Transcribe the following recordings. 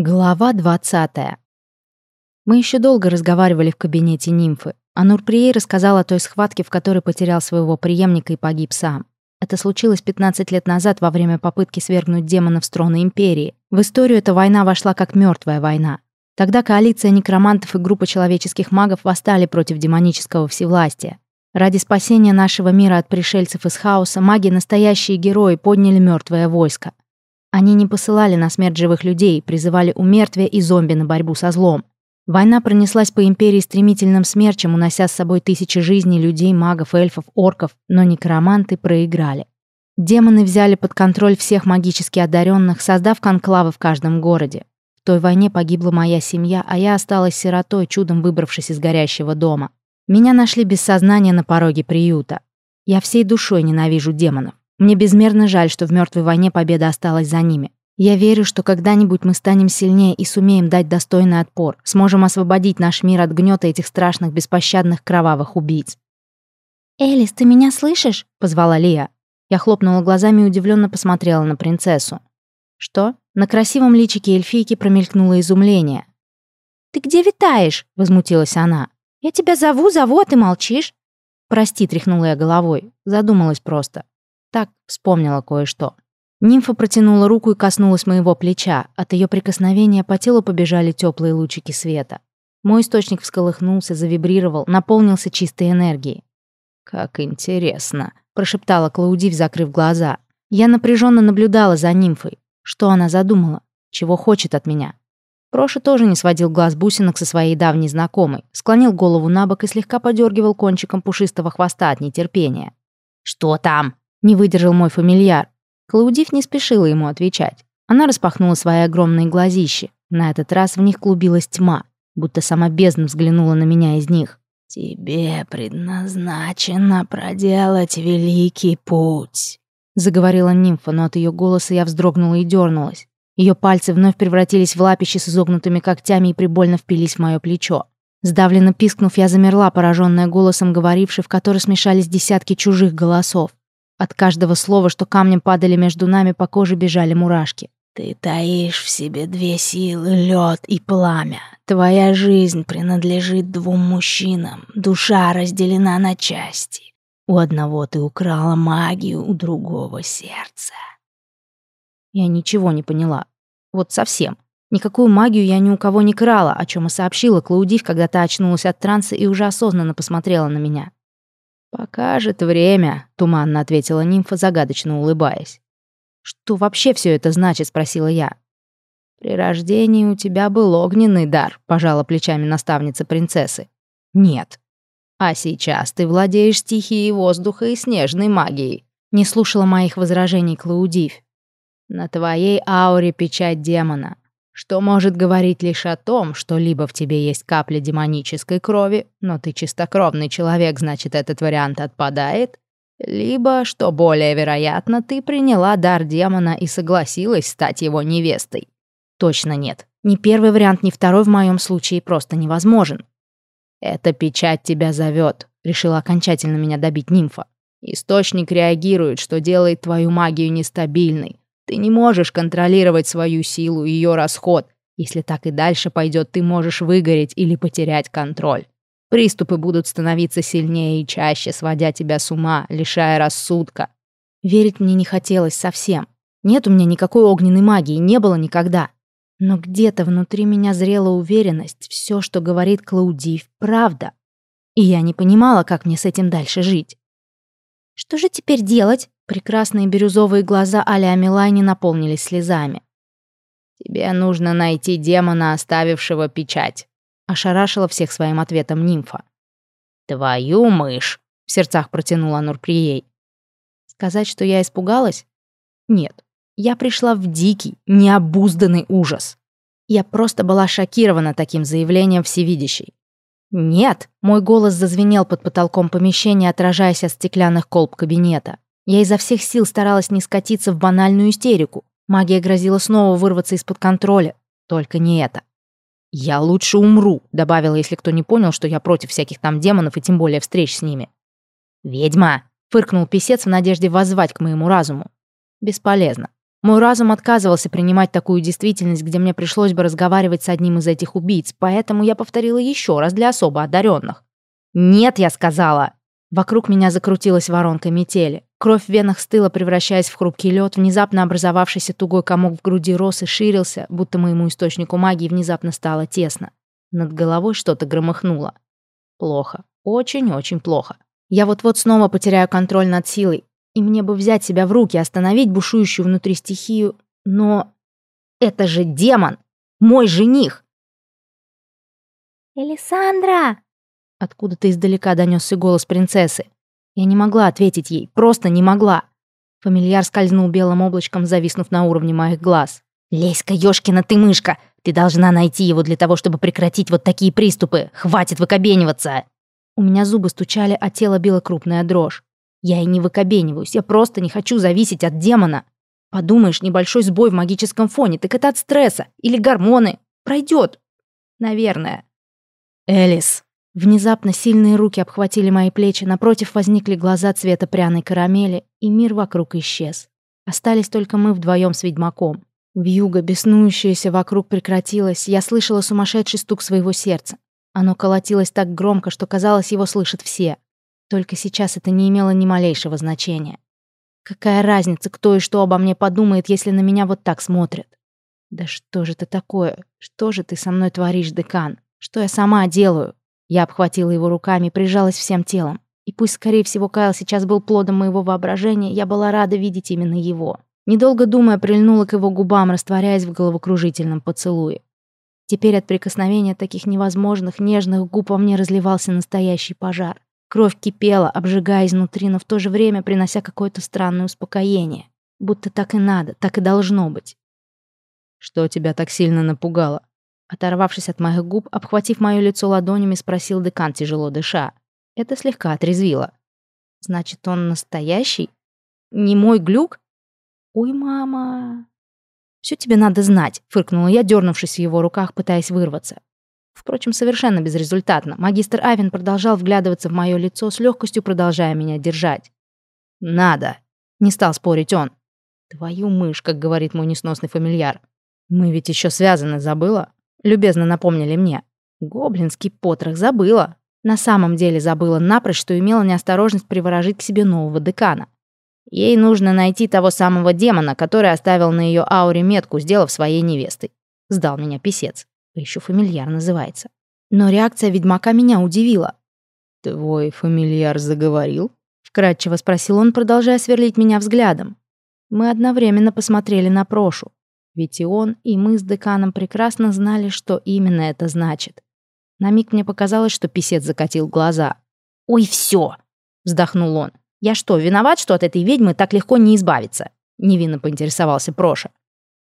Глава 20. Мы еще долго разговаривали в кабинете нимфы, а Нурприей рассказал о той схватке, в которой потерял своего преемника и погиб сам. Это случилось 15 лет назад во время попытки свергнуть демонов с трона Империи. В историю эта война вошла как мертвая война. Тогда коалиция некромантов и группа человеческих магов восстали против демонического всевластия. Ради спасения нашего мира от пришельцев из хаоса маги, настоящие герои, подняли мертвое войско. Они не посылали на смерть живых людей, призывали умертвия и зомби на борьбу со злом. Война пронеслась по империи стремительным смерчем, унося с собой тысячи жизней людей, магов, эльфов, орков, но некроманты проиграли. Демоны взяли под контроль всех магически одаренных, создав конклавы в каждом городе. В той войне погибла моя семья, а я осталась сиротой, чудом выбравшись из горящего дома. Меня нашли без сознания на пороге приюта. Я всей душой ненавижу демонов. Мне безмерно жаль, что в мертвой войне победа осталась за ними. Я верю, что когда-нибудь мы станем сильнее и сумеем дать достойный отпор, сможем освободить наш мир от гнета этих страшных, беспощадных, кровавых убийц. «Элис, ты меня слышишь?» — позвала Лия. Я хлопнула глазами и удивленно посмотрела на принцессу. «Что?» На красивом личике эльфийки промелькнуло изумление. «Ты где витаешь?» — возмутилась она. «Я тебя зову, зову, а ты молчишь». «Прости», — тряхнула я головой. Задумалась просто. Так, вспомнила кое-что. Нимфа протянула руку и коснулась моего плеча. От ее прикосновения по телу побежали теплые лучики света. Мой источник всколыхнулся, завибрировал, наполнился чистой энергией. «Как интересно», — прошептала Клаудив, закрыв глаза. Я напряженно наблюдала за нимфой. Что она задумала? Чего хочет от меня? Проша тоже не сводил глаз бусинок со своей давней знакомой, склонил голову на бок и слегка подергивал кончиком пушистого хвоста от нетерпения. «Что там?» Не выдержал мой фамильяр. Клаудив не спешила ему отвечать. Она распахнула свои огромные глазищи. На этот раз в них клубилась тьма, будто сама бездна взглянула на меня из них. «Тебе предназначено проделать великий путь», — заговорила нимфа, но от ее голоса я вздрогнула и дернулась. Ее пальцы вновь превратились в лапищи с изогнутыми когтями и прибольно впились в мое плечо. Сдавленно пискнув, я замерла, пораженная голосом говорившей, в который смешались десятки чужих голосов. От каждого слова, что камнем падали между нами, по коже бежали мурашки. «Ты таишь в себе две силы, лед и пламя. Твоя жизнь принадлежит двум мужчинам. Душа разделена на части. У одного ты украла магию, у другого — сердце». Я ничего не поняла. Вот совсем. Никакую магию я ни у кого не крала, о чем и сообщила Клаудив, когда та очнулась от транса и уже осознанно посмотрела на меня. «Покажет время», — туманно ответила нимфа, загадочно улыбаясь. «Что вообще все это значит?» — спросила я. «При рождении у тебя был огненный дар», — пожала плечами наставница принцессы. «Нет». «А сейчас ты владеешь стихией воздуха и снежной магией», — не слушала моих возражений Клаудив. «На твоей ауре печать демона что может говорить лишь о том, что либо в тебе есть капля демонической крови, но ты чистокровный человек, значит, этот вариант отпадает, либо, что более вероятно, ты приняла дар демона и согласилась стать его невестой. Точно нет. Ни первый вариант, ни второй в моем случае просто невозможен. «Эта печать тебя зовет», — решила окончательно меня добить нимфа. «Источник реагирует, что делает твою магию нестабильной. Ты не можешь контролировать свою силу и ее расход. Если так и дальше пойдет, ты можешь выгореть или потерять контроль. Приступы будут становиться сильнее и чаще, сводя тебя с ума, лишая рассудка. Верить мне не хотелось совсем. Нет у меня никакой огненной магии, не было никогда. Но где-то внутри меня зрела уверенность, все, что говорит Клаудив, правда. И я не понимала, как мне с этим дальше жить. «Что же теперь делать?» Прекрасные бирюзовые глаза Аля Амилайни наполнились слезами. «Тебе нужно найти демона, оставившего печать», — ошарашила всех своим ответом нимфа. «Твою мышь!» — в сердцах протянула Нурприей. Сказать, что я испугалась? Нет. Я пришла в дикий, необузданный ужас. Я просто была шокирована таким заявлением всевидящей. «Нет!» — мой голос зазвенел под потолком помещения, отражаясь от стеклянных колб кабинета. Я изо всех сил старалась не скатиться в банальную истерику. Магия грозила снова вырваться из-под контроля. Только не это. «Я лучше умру», — добавила, если кто не понял, что я против всяких там демонов и тем более встреч с ними. «Ведьма!» — фыркнул писец в надежде воззвать к моему разуму. Бесполезно. Мой разум отказывался принимать такую действительность, где мне пришлось бы разговаривать с одним из этих убийц, поэтому я повторила еще раз для особо одаренных. «Нет», я сказала. Вокруг меня закрутилась воронка метели. Кровь в венах стыла, превращаясь в хрупкий лед. Внезапно образовавшийся тугой комок в груди рос и ширился, будто моему источнику магии внезапно стало тесно. Над головой что-то громыхнуло. Плохо. Очень-очень плохо. Я вот-вот снова потеряю контроль над силой. И мне бы взять себя в руки, остановить бушующую внутри стихию. Но это же демон! Мой жених! «Элисандра!» Откуда-то издалека донесся голос принцессы. Я не могла ответить ей, просто не могла. Фамильяр скользнул белым облачком, зависнув на уровне моих глаз. «Леська, ёшкина ты мышка! Ты должна найти его для того, чтобы прекратить вот такие приступы! Хватит выкобениваться!» У меня зубы стучали, а тело било крупная дрожь. Я и не выкобениваюсь, я просто не хочу зависеть от демона. Подумаешь, небольшой сбой в магическом фоне, так это от стресса. Или гормоны. Пройдет. Наверное. Элис. Внезапно сильные руки обхватили мои плечи, напротив возникли глаза цвета пряной карамели, и мир вокруг исчез. Остались только мы вдвоем с ведьмаком. Вьюга, беснующаяся вокруг, прекратилась, я слышала сумасшедший стук своего сердца. Оно колотилось так громко, что казалось, его слышат все. Только сейчас это не имело ни малейшего значения. Какая разница, кто и что обо мне подумает, если на меня вот так смотрят? Да что же это такое? Что же ты со мной творишь, декан? Что я сама делаю? Я обхватила его руками, прижалась всем телом. И пусть, скорее всего, Кайл сейчас был плодом моего воображения, я была рада видеть именно его. Недолго думая, прильнула к его губам, растворяясь в головокружительном поцелуе. Теперь от прикосновения таких невозможных, нежных губ во мне разливался настоящий пожар. Кровь кипела, обжигая изнутри, но в то же время принося какое-то странное успокоение. Будто так и надо, так и должно быть. «Что тебя так сильно напугало?» Оторвавшись от моих губ, обхватив мое лицо ладонями, спросил декан, тяжело дыша. Это слегка отрезвило. «Значит, он настоящий? Не мой глюк? Ой, мама!» «Все тебе надо знать», — фыркнула я, дернувшись в его руках, пытаясь вырваться. Впрочем, совершенно безрезультатно. Магистр Авен продолжал вглядываться в мое лицо, с легкостью продолжая меня держать. «Надо!» — не стал спорить он. «Твою мышь», как говорит мой несносный фамильяр. «Мы ведь еще связаны, забыла?» Любезно напомнили мне. Гоблинский потрох забыла. На самом деле забыла напрочь, что имела неосторожность приворожить к себе нового декана. Ей нужно найти того самого демона, который оставил на ее ауре метку, сделав своей невестой. Сдал меня писец. Еще фамильяр называется. Но реакция ведьмака меня удивила. «Твой фамильяр заговорил?» Вкратчиво спросил он, продолжая сверлить меня взглядом. Мы одновременно посмотрели на Прошу. Ведь и он, и мы с деканом прекрасно знали, что именно это значит. На миг мне показалось, что писец закатил глаза. «Ой, все! вздохнул он. «Я что, виноват, что от этой ведьмы так легко не избавиться?» Невинно поинтересовался Проша.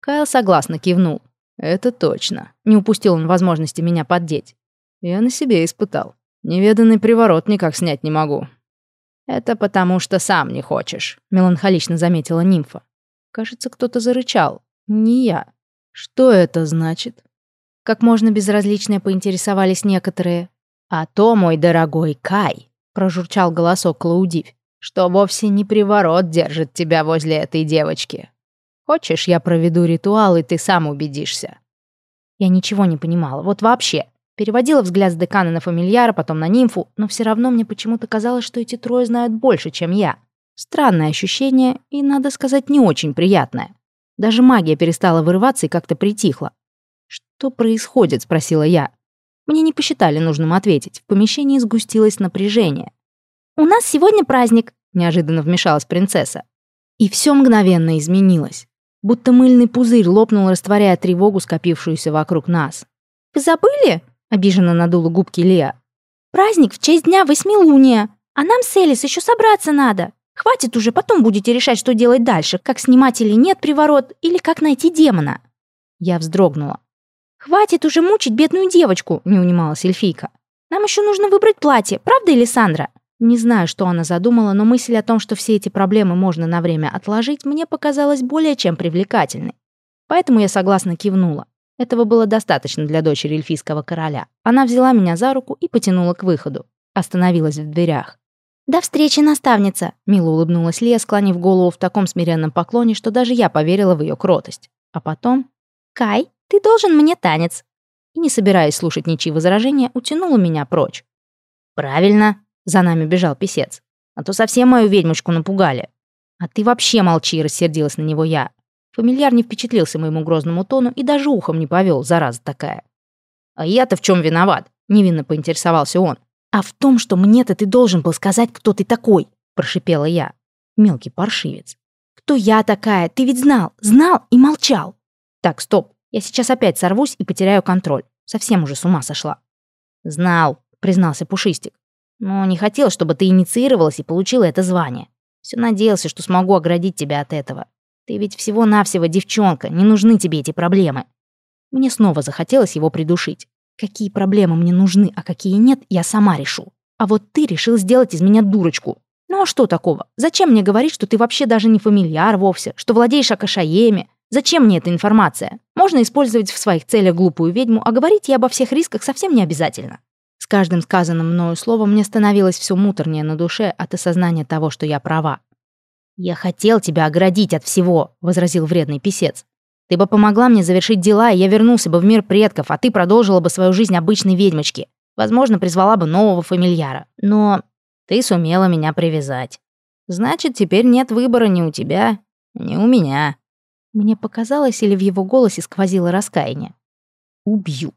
Кайл согласно кивнул. «Это точно. Не упустил он возможности меня поддеть. Я на себе испытал. Неведанный приворот никак снять не могу». «Это потому, что сам не хочешь», — меланхолично заметила нимфа. Кажется, кто-то зарычал. Не я. Что это значит? Как можно безразличнее поинтересовались некоторые. А то, мой дорогой Кай, прожурчал голосок Клаудив, что вовсе не приворот держит тебя возле этой девочки. Хочешь, я проведу ритуал, и ты сам убедишься. Я ничего не понимала, вот вообще. Переводила взгляд с декана на фамильяра, потом на нимфу, но все равно мне почему-то казалось, что эти трое знают больше, чем я. Странное ощущение и, надо сказать, не очень приятное. Даже магия перестала вырываться и как-то притихла. «Что происходит?» — спросила я. Мне не посчитали нужным ответить. В помещении сгустилось напряжение. «У нас сегодня праздник», — неожиданно вмешалась принцесса. И все мгновенно изменилось. Будто мыльный пузырь лопнул, растворяя тревогу, скопившуюся вокруг нас. «Вы забыли?» — обиженно надула губки Леа. «Праздник в честь дня восьмилуния, а нам с Элис еще собраться надо». Хватит уже, потом будете решать, что делать дальше, как снимать или нет приворот, или как найти демона». Я вздрогнула. «Хватит уже мучить бедную девочку», — не унималась эльфийка. «Нам еще нужно выбрать платье, правда, Элисандра?» Не знаю, что она задумала, но мысль о том, что все эти проблемы можно на время отложить, мне показалась более чем привлекательной. Поэтому я согласно кивнула. Этого было достаточно для дочери эльфийского короля. Она взяла меня за руку и потянула к выходу. Остановилась в дверях. «До встречи, наставница!» Мило улыбнулась Лия, склонив голову в таком смиренном поклоне, что даже я поверила в ее кротость. А потом... «Кай, ты должен мне танец!» И, не собираясь слушать ничьи возражения, утянула меня прочь. «Правильно!» — за нами бежал писец. «А то совсем мою ведьмочку напугали!» «А ты вообще молчи!» — рассердилась на него я. Фамильяр не впечатлился моему грозному тону и даже ухом не повел, зараза такая. «А я-то в чем виноват?» — невинно поинтересовался он. «А в том, что мне-то ты должен был сказать, кто ты такой!» — прошипела я. Мелкий паршивец. «Кто я такая? Ты ведь знал, знал и молчал!» «Так, стоп, я сейчас опять сорвусь и потеряю контроль. Совсем уже с ума сошла». «Знал», — признался Пушистик. «Но не хотел, чтобы ты инициировалась и получила это звание. Все надеялся, что смогу оградить тебя от этого. Ты ведь всего-навсего девчонка, не нужны тебе эти проблемы». Мне снова захотелось его придушить. Какие проблемы мне нужны, а какие нет, я сама решу. А вот ты решил сделать из меня дурочку. Ну а что такого? Зачем мне говорить, что ты вообще даже не фамильяр вовсе, что владеешь Акашаеми? Зачем мне эта информация? Можно использовать в своих целях глупую ведьму, а говорить ей обо всех рисках совсем не обязательно. С каждым сказанным мною словом мне становилось все муторнее на душе от осознания того, что я права. «Я хотел тебя оградить от всего», — возразил вредный писец. Ты бы помогла мне завершить дела, и я вернулся бы в мир предков, а ты продолжила бы свою жизнь обычной ведьмочки. Возможно, призвала бы нового фамильяра. Но ты сумела меня привязать. Значит, теперь нет выбора ни у тебя, ни у меня». Мне показалось, или в его голосе сквозило раскаяние. «Убью»,